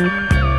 Música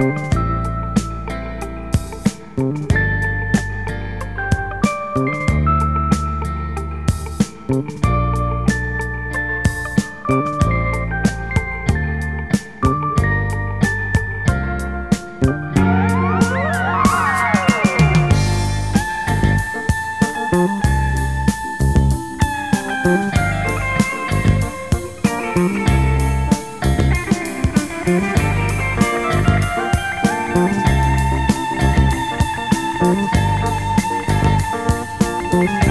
thank you. thank